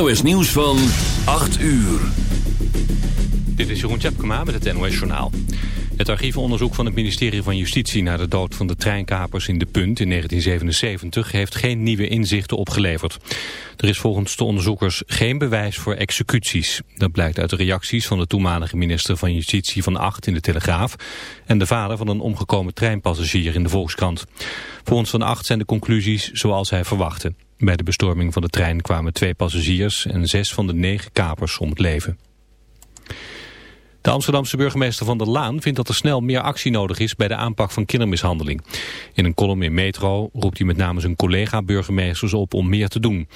NOS Nieuws van 8 uur. Dit is Jeroen Tjepkema met het NOS Journaal. Het archievenonderzoek van het ministerie van Justitie... naar de dood van de treinkapers in De Punt in 1977... heeft geen nieuwe inzichten opgeleverd. Er is volgens de onderzoekers geen bewijs voor executies. Dat blijkt uit de reacties van de toenmalige minister van Justitie van Acht in de Telegraaf... en de vader van een omgekomen treinpassagier in de Volkskrant. Volgens Van Acht zijn de conclusies zoals hij verwachtte. Bij de bestorming van de trein kwamen twee passagiers en zes van de negen kapers om het leven. De Amsterdamse burgemeester Van der Laan vindt dat er snel meer actie nodig is bij de aanpak van kindermishandeling. In een column in Metro roept hij met name zijn collega-burgemeesters op om meer te doen.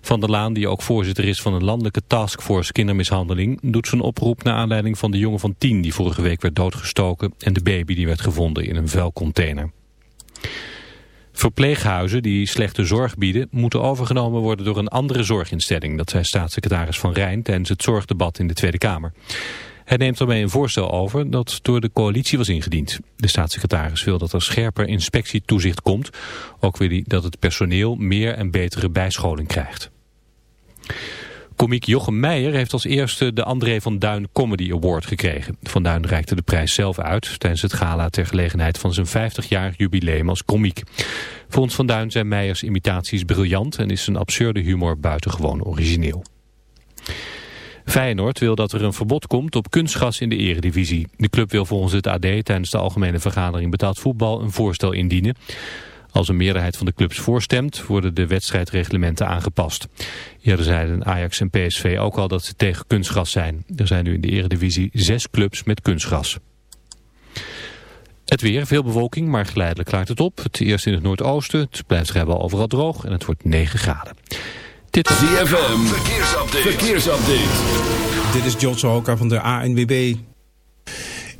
Van der Laan, die ook voorzitter is van een landelijke taskforce kindermishandeling, doet zijn oproep naar aanleiding van de jongen van tien die vorige week werd doodgestoken en de baby die werd gevonden in een vuilcontainer. Verpleeghuizen die slechte zorg bieden moeten overgenomen worden door een andere zorginstelling. Dat zei staatssecretaris Van Rijn tijdens het zorgdebat in de Tweede Kamer. Hij neemt ermee een voorstel over dat door de coalitie was ingediend. De staatssecretaris wil dat er scherper inspectietoezicht komt. Ook wil hij dat het personeel meer en betere bijscholing krijgt. Komiek Jochem Meijer heeft als eerste de André van Duin Comedy Award gekregen. Van Duin reikte de prijs zelf uit tijdens het gala ter gelegenheid van zijn 50-jarig jubileum als komiek. Volgens Van Duin zijn Meijers imitaties briljant en is zijn absurde humor buitengewoon origineel. Feyenoord wil dat er een verbod komt op kunstgas in de eredivisie. De club wil volgens het AD tijdens de algemene vergadering betaald voetbal een voorstel indienen. Als een meerderheid van de clubs voorstemt, worden de wedstrijdreglementen aangepast. Eerder zeiden Ajax en PSV ook al dat ze tegen kunstgras zijn. Er zijn nu in de eredivisie zes clubs met kunstgras. Het weer, veel bewolking, maar geleidelijk klaart het op. Het eerst in het noordoosten, het blijft vrijwel overal droog en het wordt 9 graden. Dit is ZFM, verkeersupdate. verkeersupdate. Dit is John Sohoka van de ANWB.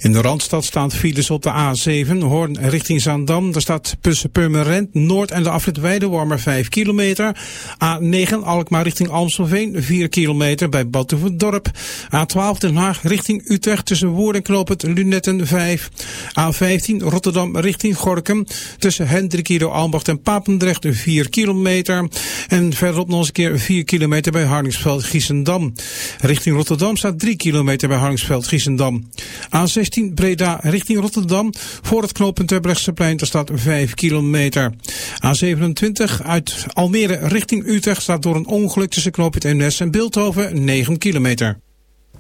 In de Randstad staan files op de A7, Hoorn richting Zaandam. Daar staat tussen Purmerend, Noord en de afrit Weidewormer 5 kilometer. A9 Alkmaar richting Amstelveen 4 kilometer bij Batuverdorp. A12 Den Haag richting Utrecht tussen Woerden en Knoop het Lunetten 5. A15 Rotterdam richting Gorkum tussen Hendrikido Albacht en Papendrecht 4 kilometer. En verderop nog eens een keer 4 kilometer bij Harningsveld Giesendam. Richting Rotterdam staat 3 kilometer bij Harningsveld Giesendam. A16 Breda richting Rotterdam. Voor het knooppunt Terbrechtseplein daar staat 5 kilometer. A27 uit Almere richting Utrecht staat door een ongeluk tussen knooppunt NS en Beeldhoven 9 kilometer.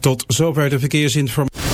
Tot zover de verkeersinformatie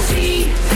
Brasil.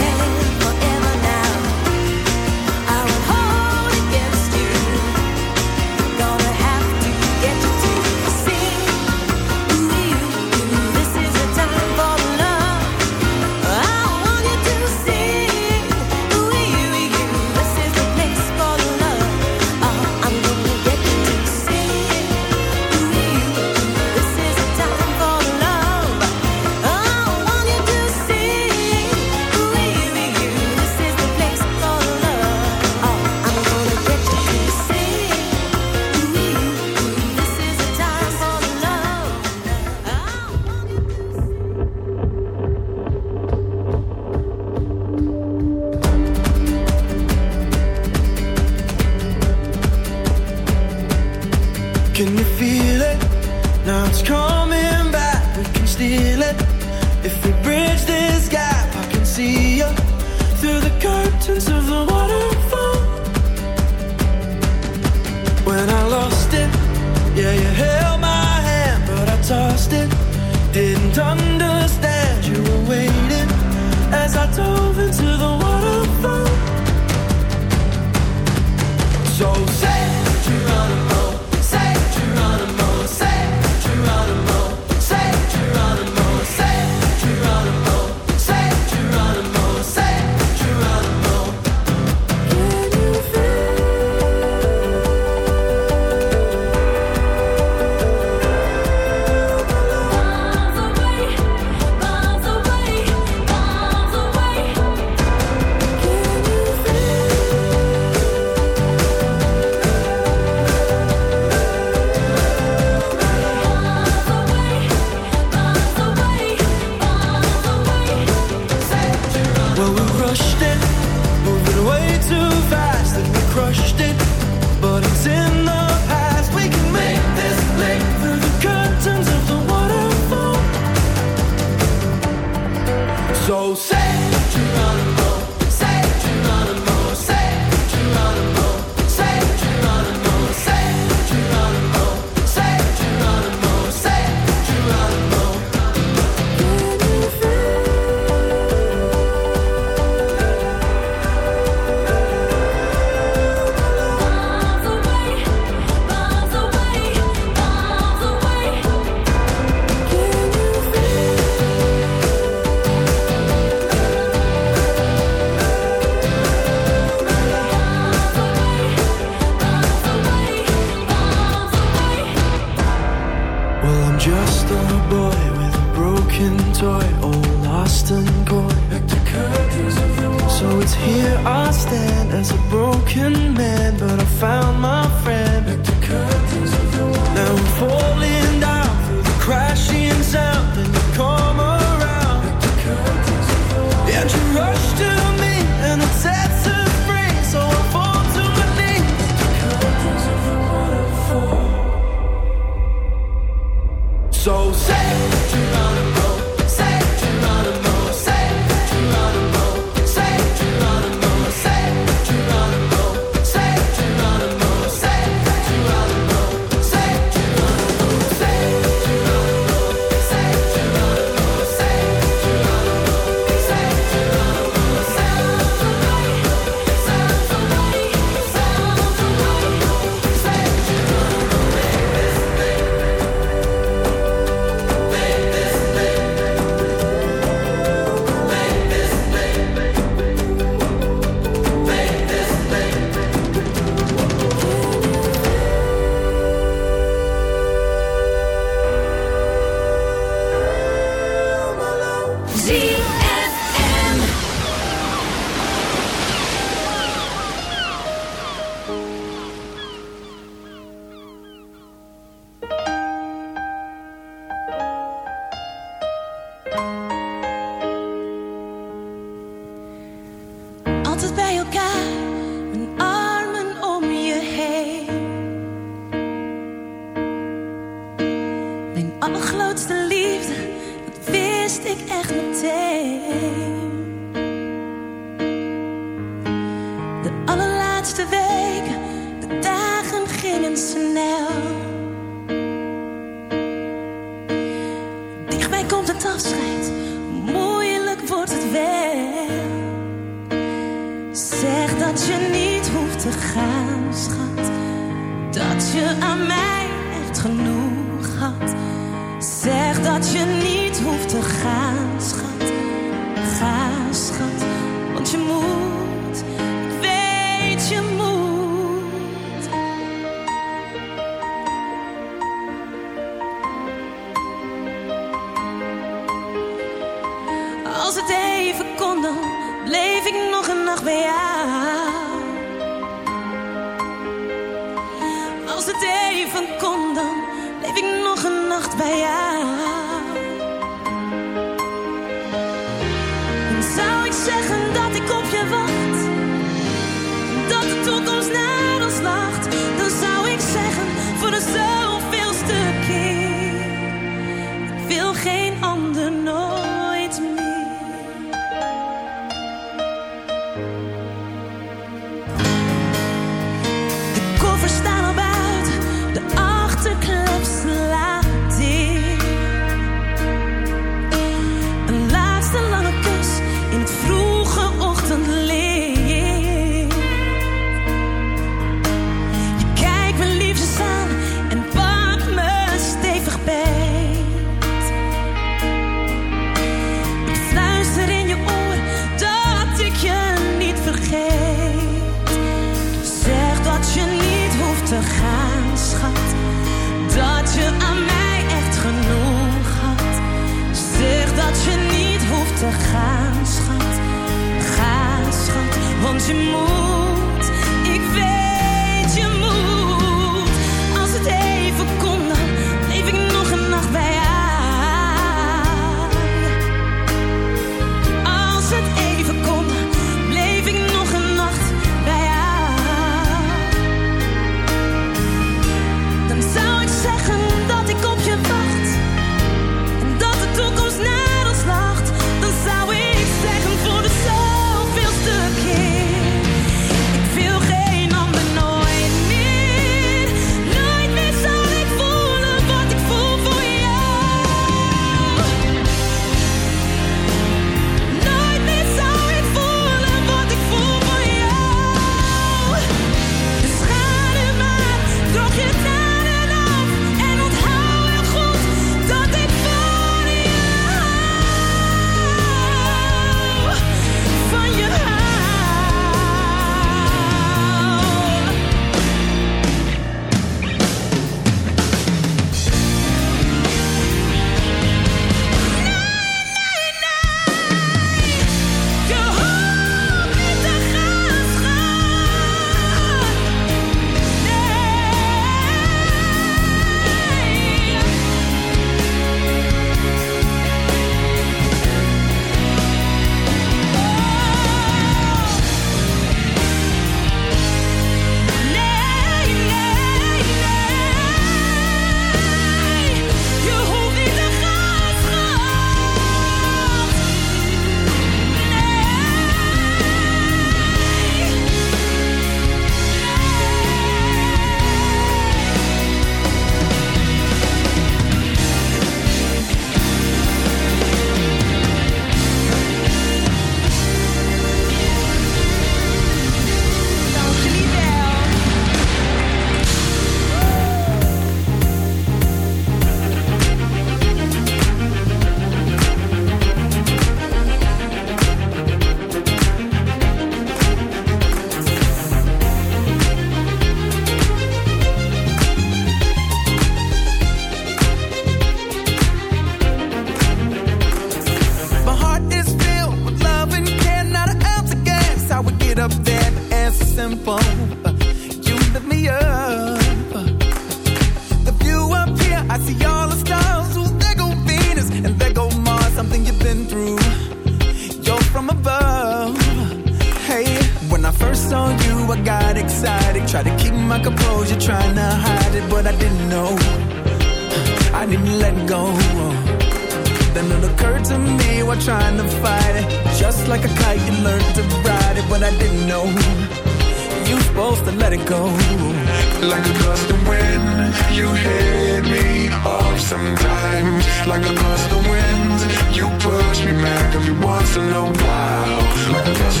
trust the wind, You push me back every once in a while. Like a gust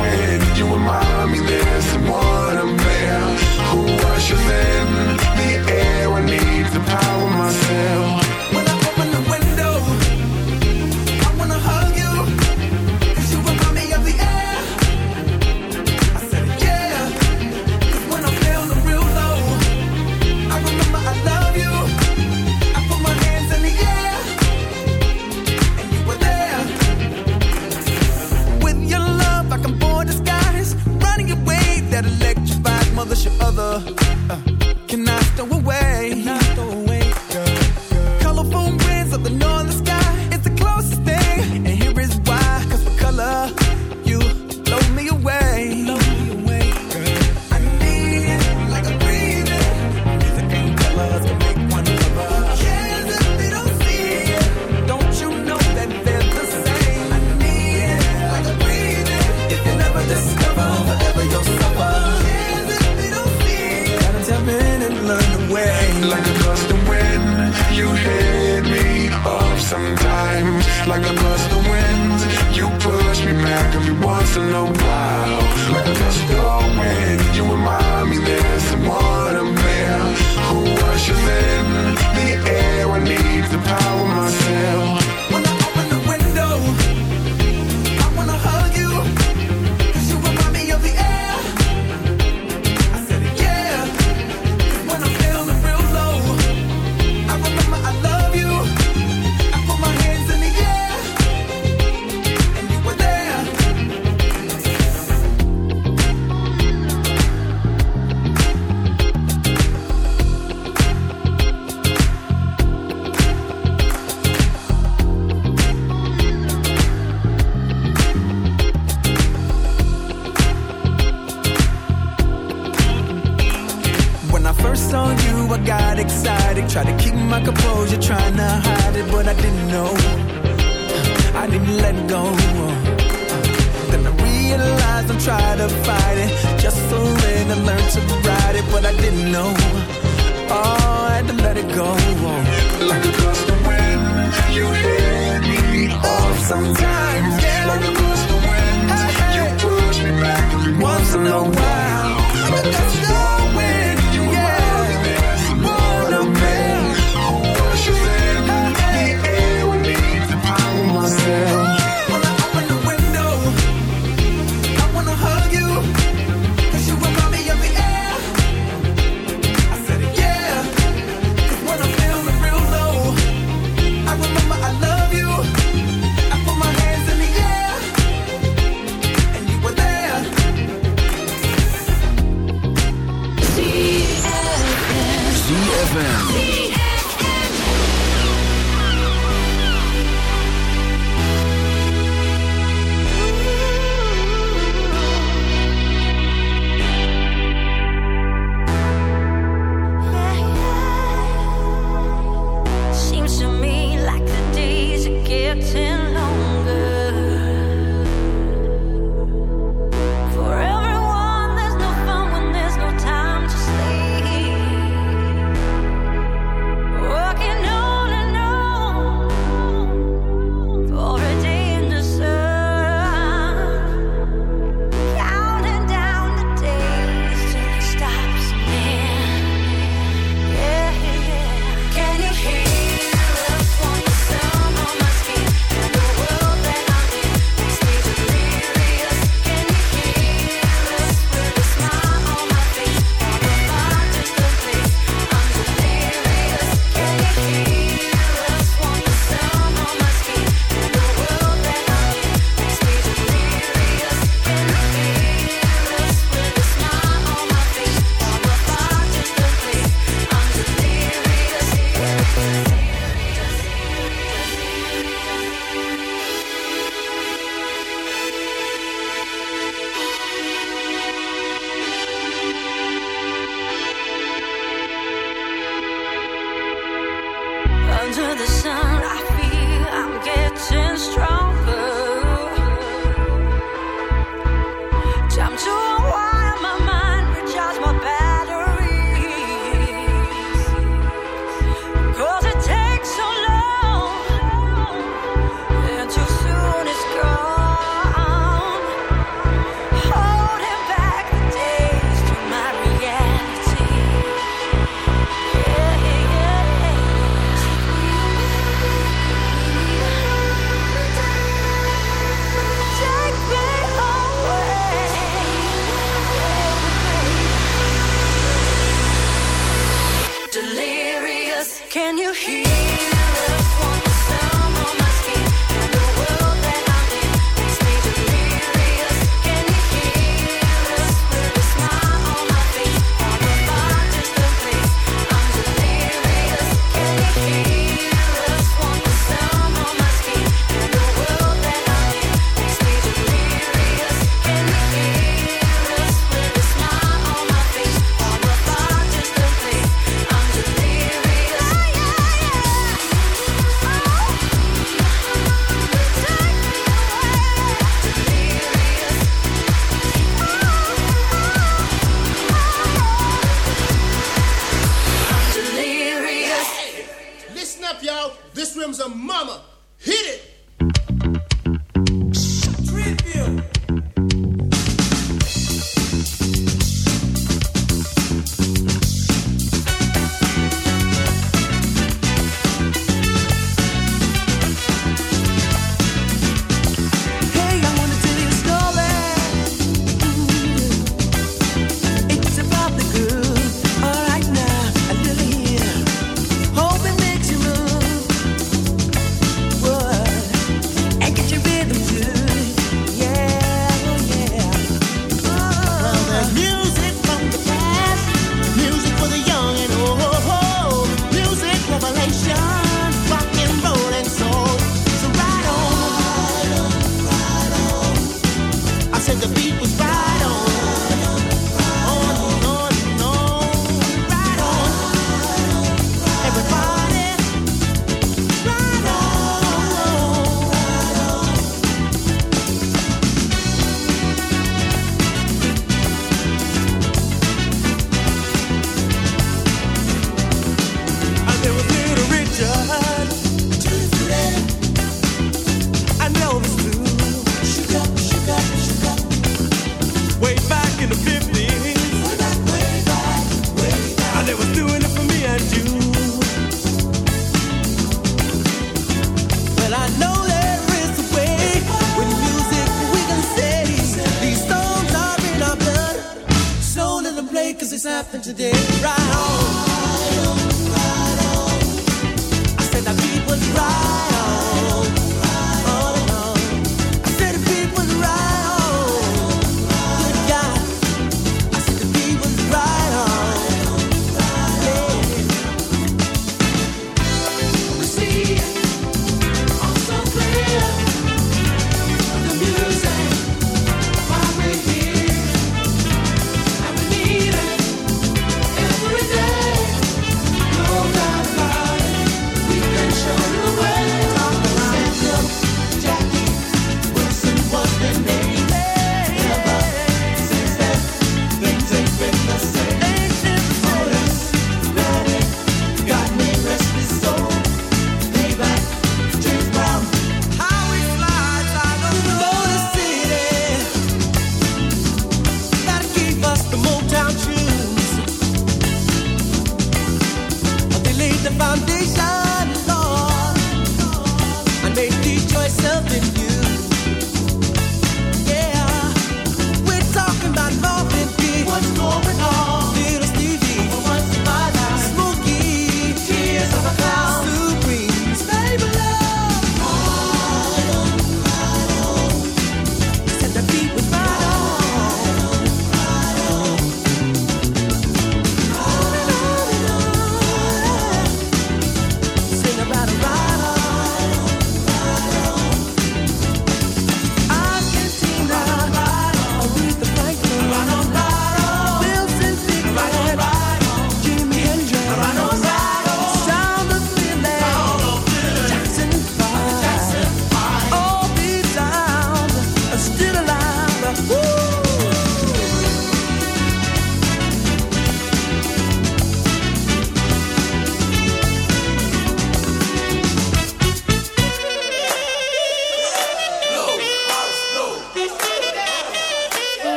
wind, you remind me there's someone I'm there who I in. The air I need to power myself.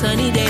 sunny day.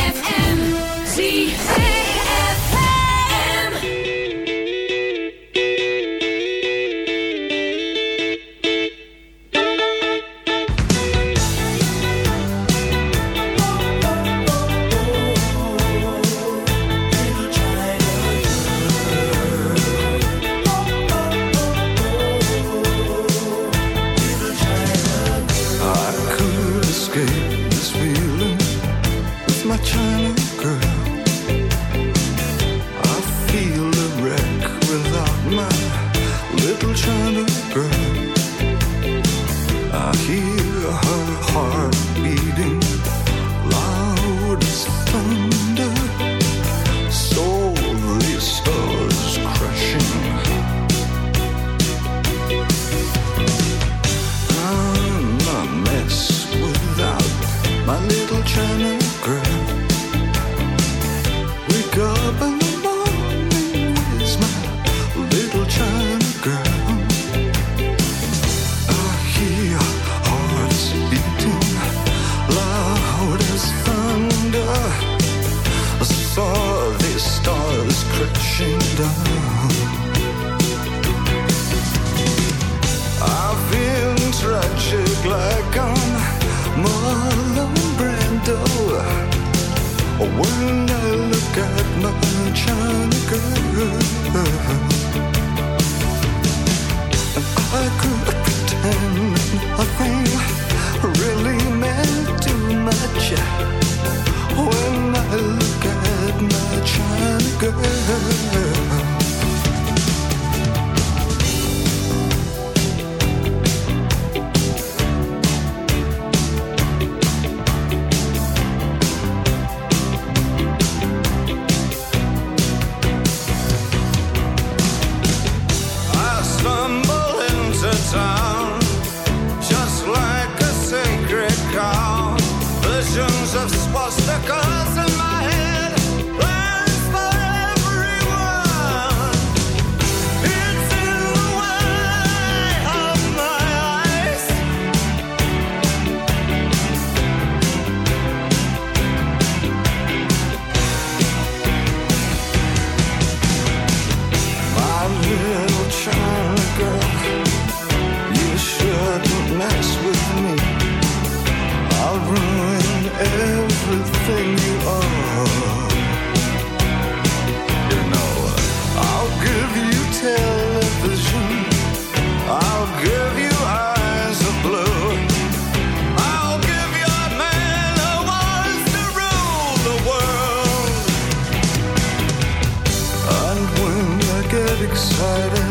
excited.